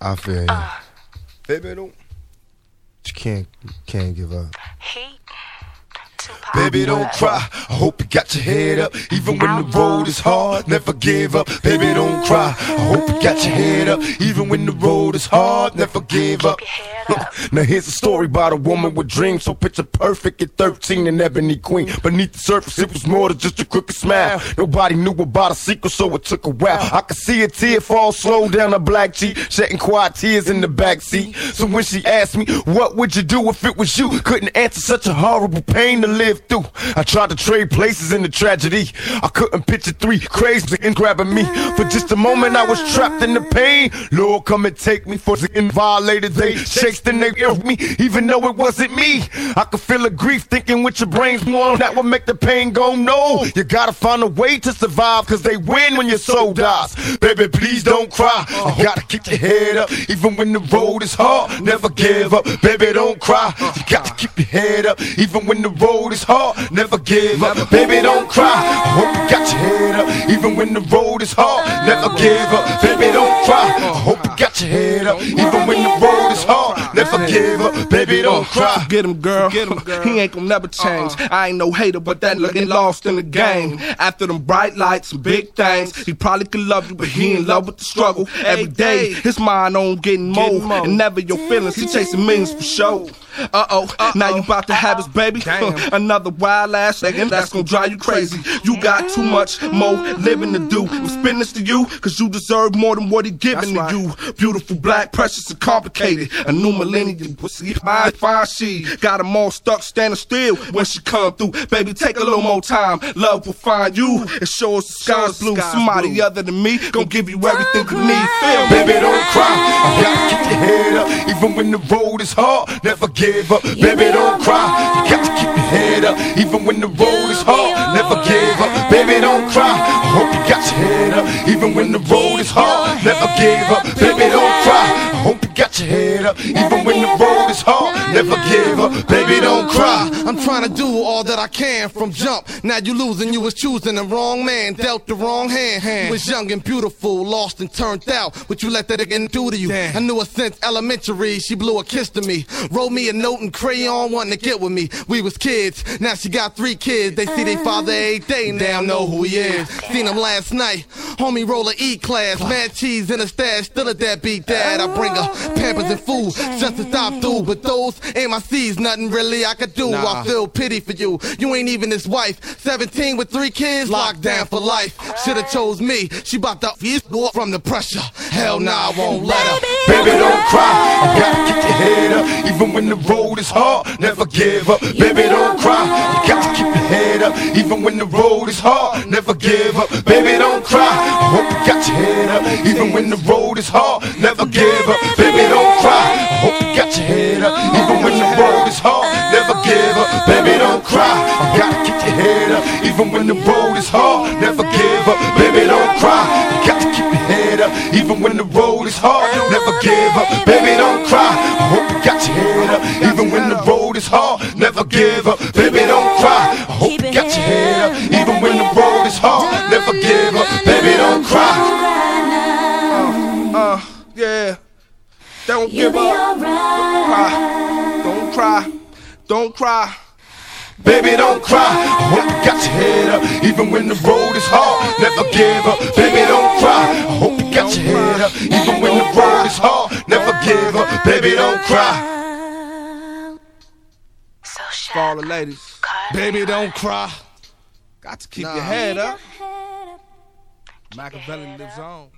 I feel you. Uh, Baby, don't. You can't, can't give up. Heat. Baby, don't cry. I hope you got your head up. Even when the road is hard, never give up. Baby, don't cry. I hope you got your head up. Even when the road is hard, never give up. now here's a story about a woman with dreams. So picture perfect at 13 and ebony queen. Beneath the surface, it was more than just a crooked smile. Nobody knew about a secret, so it took a while. I could see a tear fall slow down her black cheek, shedding quiet tears in the back seat. So when she asked me, what would you do if it was you? Couldn't answer such a horrible pain to live through. I tried to trade places in the tragedy. I couldn't picture three crazy and grabbing me. For just a moment, I was trapped in the pain. Lord, come and take me for the violated. They chased and they killed me, even though it wasn't me. I could feel the grief thinking with your brains warm. That would make the pain go no. You gotta find a way to survive, cause they win when your soul dies. Baby, please don't cry. You gotta keep your head up, even when the road is hard. Never give up. Baby, don't cry. You got to keep your head up, even when the road is hard hard, never give up. Baby, don't cry. I hope you got your head up, even when the road is hard. Never give up. Baby, don't cry. I hope you got your head up, even when the road is hard. Never give up. Baby, don't cry. Get him, girl. Get him, girl. He ain't gonna never change. I ain't no hater, but that looking lost in the game. After them bright lights and big things, he probably could love you, but he in love with the struggle. Every day, his mind on getting more, and never your feelings. He chasing millions for show. Uh oh, now you about to have his baby. Another wild ass nigga that's gonna drive you crazy. You got too mm-hmm. much more living to do. I'm spinning this to you, cause you deserve more than what he giving to you. Beautiful, black, precious, and complicated. A new millennium, pussy, fine, fine, she got them all stuck standing still when she come through. Baby, take a little more time. Love will find you and show us the sky's blue. Somebody other than me gonna give you everything you need. Feel Baby, don't cry. You gotta keep your head up, even when the road is hard. Never give up. Baby, don't cry. You got even when the road is hard. Never give up. Baby, don't cry. I hope you got your head up, even when the road is hard. Never give up. Baby, don't head up, even when the road is hard. Never give up. Baby, don't cry. I'm trying to do all that I can from jump. Now you losing, you was choosing the wrong man, dealt the wrong hand. You was young and beautiful, lost and turned out. But you let that again do to you. I knew her since elementary. She blew a kiss to me, wrote me a note and crayon wanting to get with me. We was kids, now she got three kids. They see their father every day, now know who he is. Seen him last night, homie roll a E class, mad cheese in a stash, still a deadbeat dad. I bring her oh, pampers and food just to stop through, but those ain't my C's, nothing really I could do. Nah. I feel pity for you. You ain't even his wife. 17 with three kids, locked down for life. Should've chose me. She bought about to from the pressure. Hell nah, I won't let her. Baby, don't cry. You gotta keep your head up, even when the road is hard. Never give up. Baby, don't cry. You got to keep up, even when the road is hard. Never give up. Baby, don't cry. I hope you got your head up, even when the road is hard. Never give up. Baby, don't cry. I hope you got your head up, even when the road is hard. Never give up. Baby, don't cry. You gotta keep your head up, even when the road is hard. Never give up. Baby, don't cry. You got to keep your head up, even when the road is hard. Never give up. Baby, don't cry. I hope you got your head up, even when the road is hard. Never give up. Baby, Don't give up. Don't cry. Don't cry. Don't cry. Baby, don't cry. I hope you got your head up, even when the road is hard. Never give up. Baby, don't cry. I hope you got your head up, even when the road is hard. Never give up. Baby, don't cry. For all the ladies, baby, don't cry. Got to keep nah. your head up. Makaveli lives on.